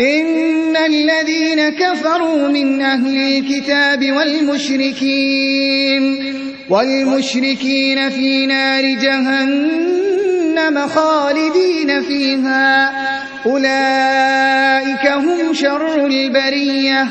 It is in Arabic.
إن الذين كفروا من أهل الكتاب والمشركين والمشركين في نار جهنم خالدين فيها. أولئك هم شر البرية.